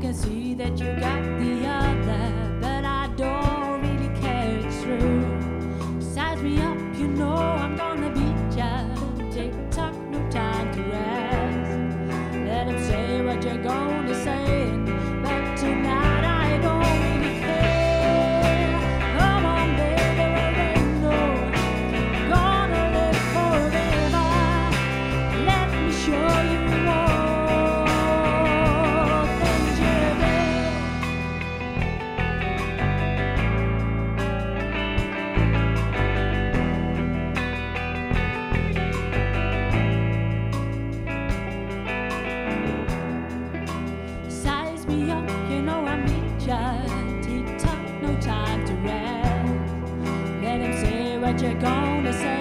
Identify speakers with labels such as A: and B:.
A: can see that you got the other. but you're gonna say.